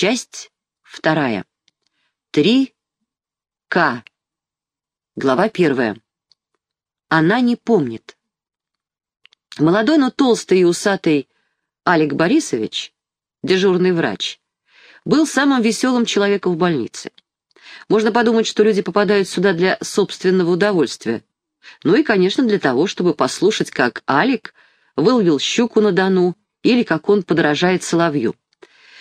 Часть вторая. Три К. Глава первая. Она не помнит. Молодой, но толстый и усатый Алик Борисович, дежурный врач, был самым веселым человеком в больнице. Можно подумать, что люди попадают сюда для собственного удовольствия. Ну и, конечно, для того, чтобы послушать, как Алик выловил щуку на Дону или как он подражает соловью.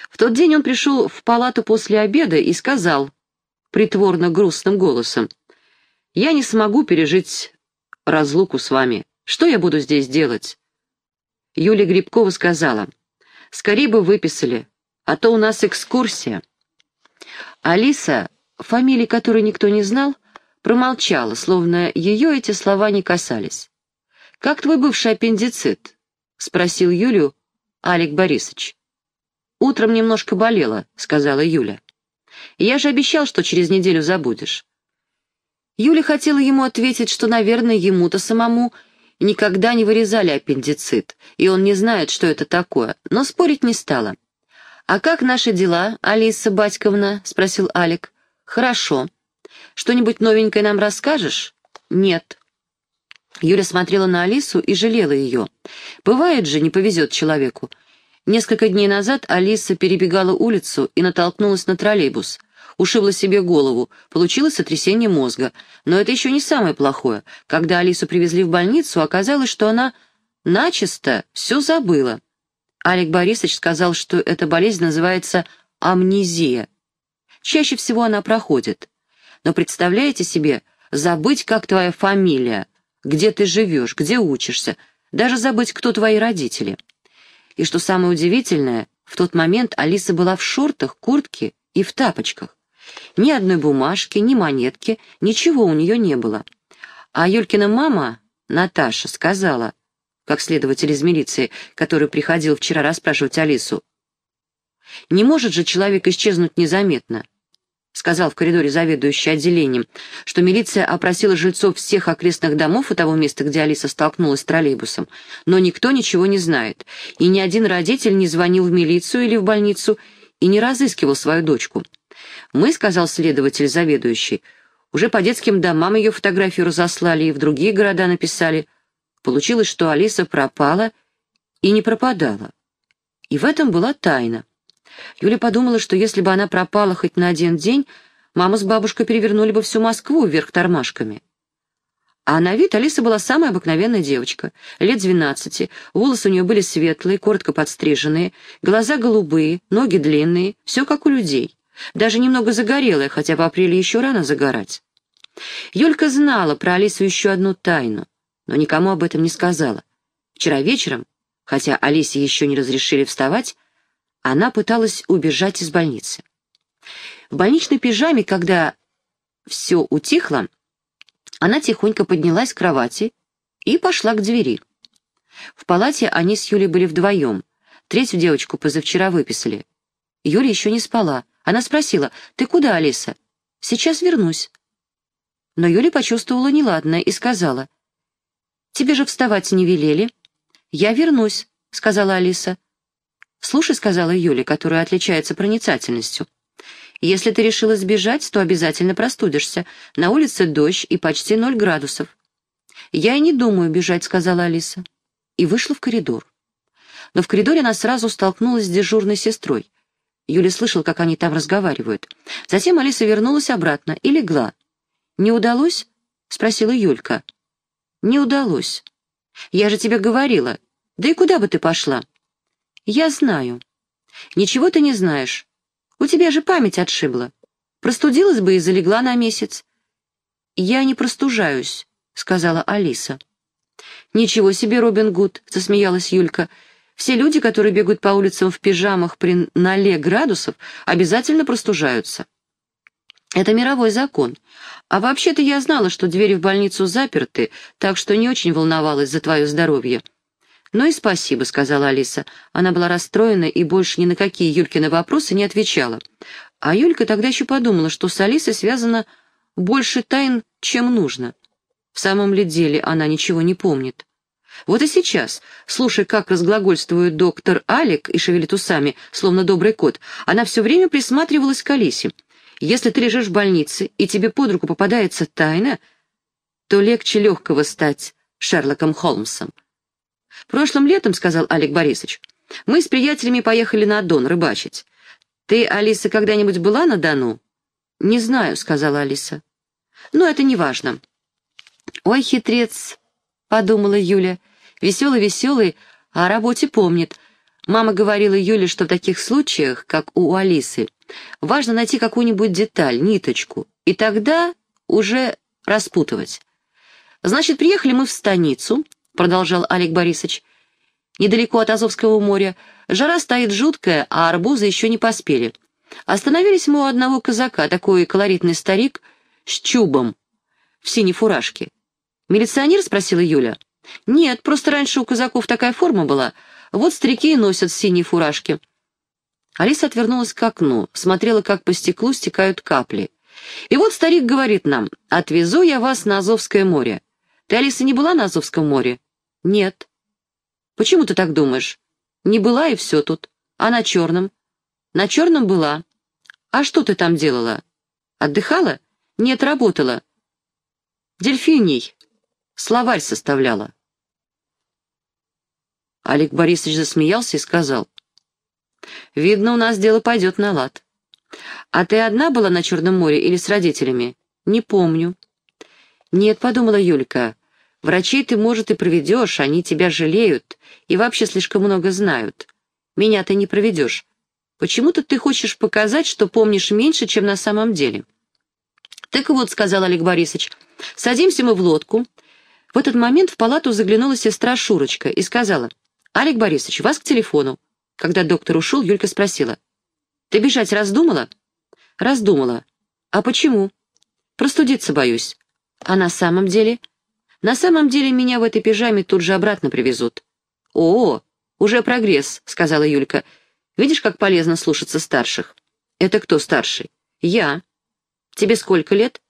В тот день он пришел в палату после обеда и сказал, притворно грустным голосом, «Я не смогу пережить разлуку с вами. Что я буду здесь делать?» Юлия Грибкова сказала, «Скорее бы выписали, а то у нас экскурсия». Алиса, фамилии которой никто не знал, промолчала, словно ее эти слова не касались. «Как твой бывший аппендицит?» — спросил Юлю Алик Борисович. «Утром немножко болела», — сказала Юля. «Я же обещал, что через неделю забудешь». Юля хотела ему ответить, что, наверное, ему-то самому никогда не вырезали аппендицит, и он не знает, что это такое, но спорить не стала. «А как наши дела, Алиса Батьковна?» — спросил Алик. «Хорошо. Что-нибудь новенькое нам расскажешь?» «Нет». Юля смотрела на Алису и жалела ее. «Бывает же, не повезет человеку. Несколько дней назад Алиса перебегала улицу и натолкнулась на троллейбус. Ушибла себе голову, получилось сотрясение мозга. Но это еще не самое плохое. Когда Алису привезли в больницу, оказалось, что она начисто все забыла. Алик Борисович сказал, что эта болезнь называется амнезия. Чаще всего она проходит. Но представляете себе, забыть, как твоя фамилия, где ты живешь, где учишься, даже забыть, кто твои родители. И что самое удивительное, в тот момент Алиса была в шортах, куртке и в тапочках. Ни одной бумажки, ни монетки, ничего у нее не было. А Юлькина мама, Наташа, сказала, как следователь из милиции, который приходил вчера расспрашивать Алису, «Не может же человек исчезнуть незаметно сказал в коридоре заведующий отделением, что милиция опросила жильцов всех окрестных домов у того места, где Алиса столкнулась с троллейбусом, но никто ничего не знает, и ни один родитель не звонил в милицию или в больницу и не разыскивал свою дочку. «Мы», — сказал следователь заведующий, — «уже по детским домам ее фотографию разослали и в другие города написали. Получилось, что Алиса пропала и не пропадала. И в этом была тайна. Юля подумала, что если бы она пропала хоть на один день, мама с бабушкой перевернули бы всю Москву вверх тормашками. А на вид Алиса была самая обыкновенная девочка, лет двенадцати, волосы у нее были светлые, коротко подстриженные, глаза голубые, ноги длинные, все как у людей. Даже немного загорелая, хотя в апреле еще рано загорать. Юлька знала про Алису еще одну тайну, но никому об этом не сказала. Вчера вечером, хотя Алисе еще не разрешили вставать, она пыталась убежать из больницы. В больничной пижаме, когда все утихло, она тихонько поднялась с кровати и пошла к двери. В палате они с Юлей были вдвоем. Третью девочку позавчера выписали. Юля еще не спала. Она спросила, «Ты куда, Алиса?» «Сейчас вернусь». Но Юля почувствовала неладное и сказала, «Тебе же вставать не велели». «Я вернусь», — сказала Алиса. «Слушай», — сказала Юля, которая отличается проницательностью, «если ты решила сбежать, то обязательно простудишься. На улице дождь и почти ноль градусов». «Я и не думаю бежать», — сказала Алиса. И вышла в коридор. Но в коридоре она сразу столкнулась с дежурной сестрой. Юля слышал, как они там разговаривают. Затем Алиса вернулась обратно и легла. «Не удалось?» — спросила Юлька. «Не удалось. Я же тебе говорила. Да и куда бы ты пошла?» «Я знаю». «Ничего ты не знаешь. У тебя же память отшибла. Простудилась бы и залегла на месяц». «Я не простужаюсь», — сказала Алиса. «Ничего себе, Робин Гуд», — засмеялась Юлька. «Все люди, которые бегают по улицам в пижамах при ноле градусов, обязательно простужаются». «Это мировой закон. А вообще-то я знала, что двери в больницу заперты, так что не очень волновалась за твое здоровье». «Ну и спасибо», — сказала Алиса. Она была расстроена и больше ни на какие Юлькины вопросы не отвечала. А Юлька тогда еще подумала, что с Алисой связано больше тайн, чем нужно. В самом ли деле она ничего не помнит? Вот и сейчас, слушая, как разглагольствует доктор Алик и шевелит усами, словно добрый кот, она все время присматривалась к Алисе. Если ты лежишь в больнице, и тебе под руку попадается тайна, то легче легкого стать Шерлоком Холмсом. «Прошлым летом, — сказал Алик Борисович, — мы с приятелями поехали на Дон рыбачить. Ты, Алиса, когда-нибудь была на Дону?» «Не знаю», — сказала Алиса. «Но это не важно». «Ой, хитрец», — подумала Юля, — «веселый-веселый, а о работе помнит». Мама говорила Юле, что в таких случаях, как у Алисы, важно найти какую-нибудь деталь, ниточку, и тогда уже распутывать. «Значит, приехали мы в станицу», — продолжал Олег Борисович, «недалеко от Азовского моря. Жара стоит жуткая, а арбузы еще не поспели. Остановились мы у одного казака, такой колоритный старик с чубом в синей фуражке. «Милиционер?» — спросила Юля. «Нет, просто раньше у казаков такая форма была. Вот старики и носят синие фуражки». Алиса отвернулась к окну, смотрела, как по стеклу стекают капли. И вот старик говорит нам, «Отвезу я вас на Азовское море». Ты, Алиса, не была на Азовском море? Нет. Почему ты так думаешь? Не была и все тут. А на Черном? На Черном была. А что ты там делала? Отдыхала? Нет, работала. Дельфиний. Словарь составляла. Олег Борисович засмеялся и сказал. «Видно, у нас дело пойдет на лад. А ты одна была на Черном море или с родителями? Не помню». «Нет», — подумала Юлька, — «врачей ты, может, и проведешь, они тебя жалеют и вообще слишком много знают. Меня ты не проведешь. Почему-то ты хочешь показать, что помнишь меньше, чем на самом деле». «Так вот», — сказал Олег Борисович, — «садимся мы в лодку». В этот момент в палату заглянула сестра Шурочка и сказала, «Олег Борисович, вас к телефону». Когда доктор ушел, Юлька спросила, «Ты бежать раздумала?» «Раздумала. А почему?» «Простудиться боюсь». «А на самом деле?» «На самом деле меня в этой пижаме тут же обратно привезут». «О, уже прогресс», — сказала Юлька. «Видишь, как полезно слушаться старших?» «Это кто старший?» «Я». «Тебе сколько лет?»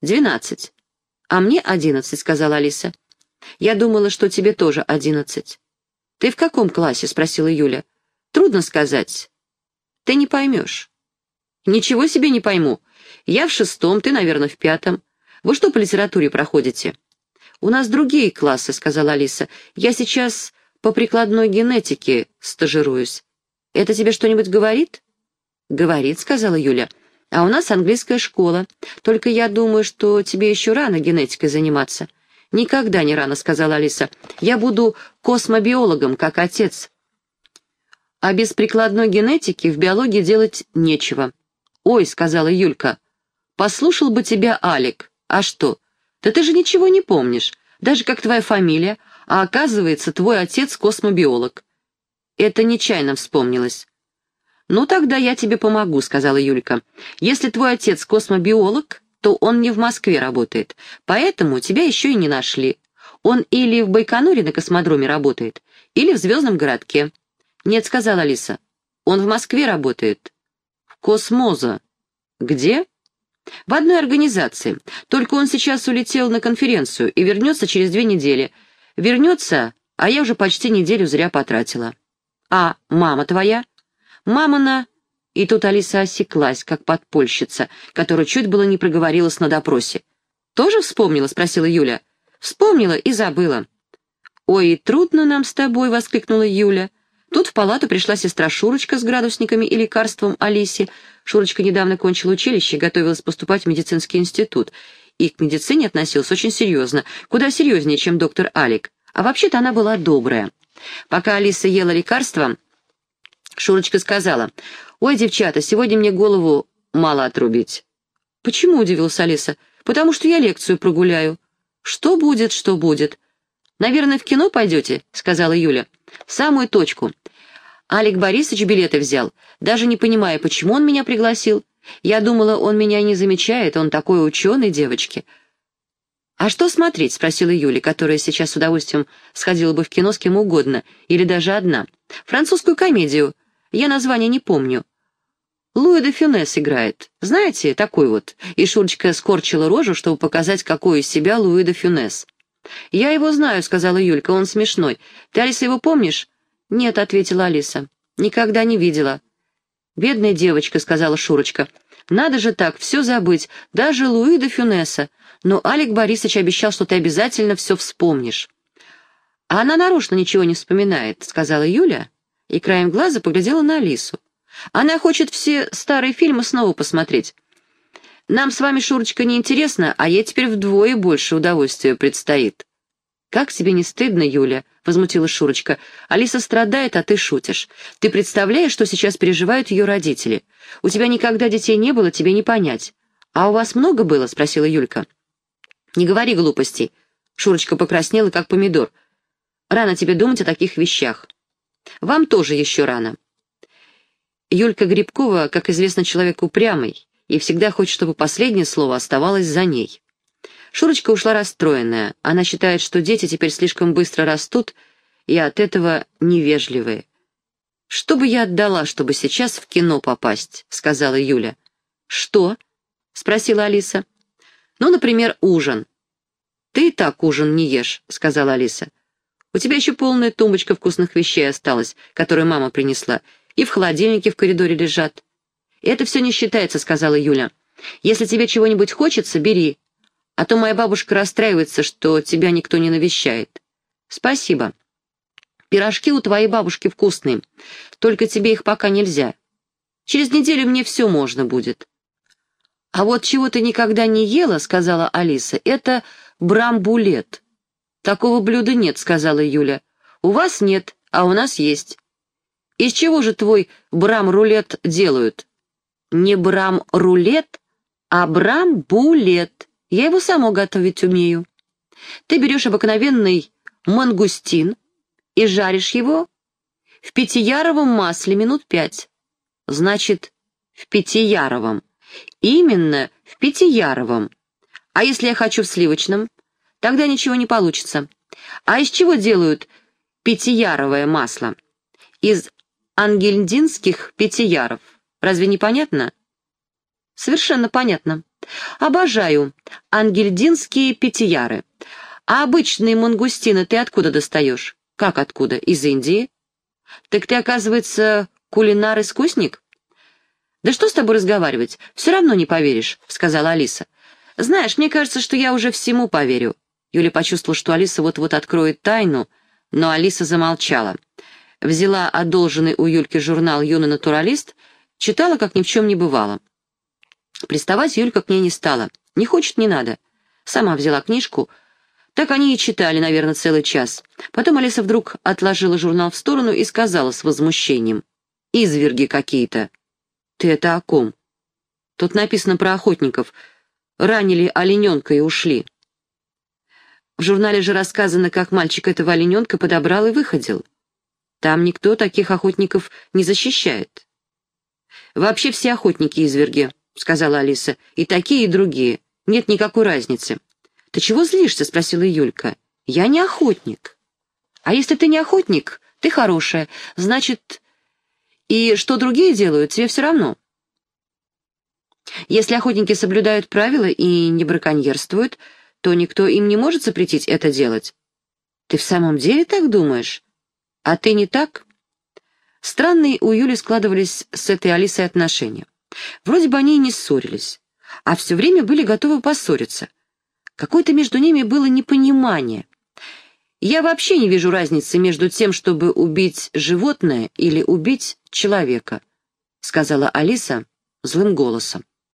«Двенадцать». «А мне одиннадцать», — сказала Алиса. «Я думала, что тебе тоже одиннадцать». «Ты в каком классе?» — спросила Юля. «Трудно сказать. Ты не поймешь». «Ничего себе не пойму. Я в шестом, ты, наверное, в пятом. Вы что по литературе проходите?» «У нас другие классы», — сказала Алиса. «Я сейчас по прикладной генетике стажируюсь. Это тебе что-нибудь говорит?» «Говорит», — сказала Юля. А у нас английская школа. Только я думаю, что тебе еще рано генетикой заниматься». «Никогда не рано», — сказала Алиса. «Я буду космобиологом, как отец». «А без прикладной генетики в биологии делать нечего». «Ой», — сказала Юлька, — «послушал бы тебя Алик. А что? Да ты же ничего не помнишь, даже как твоя фамилия, а оказывается, твой отец космобиолог». Это нечаянно вспомнилось. «Ну, тогда я тебе помогу», — сказала Юлька. «Если твой отец космобиолог, то он не в Москве работает, поэтому тебя еще и не нашли. Он или в Байконуре на космодроме работает, или в Звездном городке». «Нет», — сказала Алиса, — «он в Москве работает». «В Космоза». «Где?» «В одной организации. Только он сейчас улетел на конференцию и вернется через две недели. Вернется, а я уже почти неделю зря потратила». «А мама твоя?» «Мамона...» И тут Алиса осеклась, как подпольщица, которая чуть было не проговорилась на допросе. «Тоже вспомнила?» — спросила Юля. «Вспомнила и забыла». «Ой, трудно нам с тобой!» — воскликнула Юля. Тут в палату пришла сестра Шурочка с градусниками и лекарством Алисе. Шурочка недавно кончила училище готовилась поступать в медицинский институт. И к медицине относилась очень серьезно, куда серьезнее, чем доктор Алик. А вообще-то она была добрая. Пока Алиса ела лекарство, Шурочка сказала, «Ой, девчата, сегодня мне голову мало отрубить». «Почему?» — удивилась Алиса. «Потому что я лекцию прогуляю». «Что будет, что будет?» «Наверное, в кино пойдете?» — сказала Юля. «Самую точку. Алик Борисович билеты взял, даже не понимая, почему он меня пригласил. Я думала, он меня не замечает, он такой ученый, девочки». «А что смотреть?» — спросила Юля, которая сейчас с удовольствием сходила бы в кино с кем угодно, или даже одна. «Французскую комедию. Я название не помню. Луи де Фюнес играет. Знаете, такой вот». И Шурочка скорчила рожу, чтобы показать, какой из себя Луи де Фюнес. «Я его знаю», — сказала Юлька, — «он смешной. Ты, Алиса, его помнишь?» «Нет», — ответила Алиса. «Никогда не видела». «Бедная девочка», — сказала Шурочка. «Надо же так, все забыть, даже Луи Фюнеса. Но Алик Борисович обещал, что ты обязательно все вспомнишь». «А она нарочно ничего не вспоминает», — сказала Юля, и краем глаза поглядела на Алису. «Она хочет все старые фильмы снова посмотреть. Нам с вами, Шурочка, не интересно, а ей теперь вдвое больше удовольствия предстоит». «Как тебе не стыдно, Юля?» — возмутилась Шурочка. «Алиса страдает, а ты шутишь. Ты представляешь, что сейчас переживают ее родители? У тебя никогда детей не было, тебе не понять». «А у вас много было?» — спросила Юлька. «Не говори глупостей». Шурочка покраснела, как помидор. «Рано тебе думать о таких вещах. Вам тоже еще рано». Юлька Грибкова, как известно, человек упрямый и всегда хочет, чтобы последнее слово оставалось за ней. Шурочка ушла расстроенная. Она считает, что дети теперь слишком быстро растут и от этого невежливые. «Что бы я отдала, чтобы сейчас в кино попасть?» — сказала Юля. «Что?» — спросила Алиса. «Ну, например, ужин». «Ты и так ужин не ешь», — сказала Алиса. «У тебя еще полная тумбочка вкусных вещей осталась, которую мама принесла, и в холодильнике в коридоре лежат». «Это все не считается», — сказала Юля. «Если тебе чего-нибудь хочется, бери. А то моя бабушка расстраивается, что тебя никто не навещает». «Спасибо. Пирожки у твоей бабушки вкусные, только тебе их пока нельзя. Через неделю мне все можно будет». «А вот чего ты никогда не ела», — сказала Алиса, — «это брамбулет». «Такого блюда нет», — сказала Юля. «У вас нет, а у нас есть». «Из чего же твой брам-рулет делают?» Не брам-рулет, а брам-булет. Я его сама готовить умею. Ты берешь обыкновенный мангустин и жаришь его в пятияровом масле минут пять. Значит, в пятияровом. Именно в пятияровом. А если я хочу в сливочном? Тогда ничего не получится. А из чего делают пятияровое масло? Из ангельдинских пятияров. Разве не понятно? Совершенно понятно. Обожаю ангельдинские пятияры. А обычные мангустины ты откуда достаешь? Как откуда? Из Индии? Так ты, оказывается, кулинар-искусник? Да что с тобой разговаривать? Все равно не поверишь, сказала Алиса. Знаешь, мне кажется, что я уже всему поверю. Юля почувствовала, что Алиса вот-вот откроет тайну, но Алиса замолчала. Взяла одолженный у Юльки журнал «Юный натуралист» Читала, как ни в чем не бывало. Приставать Юлька к ней не стала. Не хочет, не надо. Сама взяла книжку. Так они и читали, наверное, целый час. Потом Алиса вдруг отложила журнал в сторону и сказала с возмущением. «Изверги какие-то». «Ты это о ком?» «Тут написано про охотников. Ранили олененка и ушли». В журнале же рассказано, как мальчик этого олененка подобрал и выходил. Там никто таких охотников не защищает. «Вообще все охотники изверги», — сказала Алиса. «И такие, и другие. Нет никакой разницы». «Ты чего злишься?» — спросила Юлька. «Я не охотник». «А если ты не охотник, ты хорошая. Значит, и что другие делают, тебе все равно». Если охотники соблюдают правила и не браконьерствуют, то никто им не может запретить это делать. Ты в самом деле так думаешь? А ты не так?» Странные у Юли складывались с этой Алисой отношения. Вроде бы они и не ссорились, а все время были готовы поссориться. Какое-то между ними было непонимание. Я вообще не вижу разницы между тем, чтобы убить животное или убить человека, сказала Алиса злым голосом.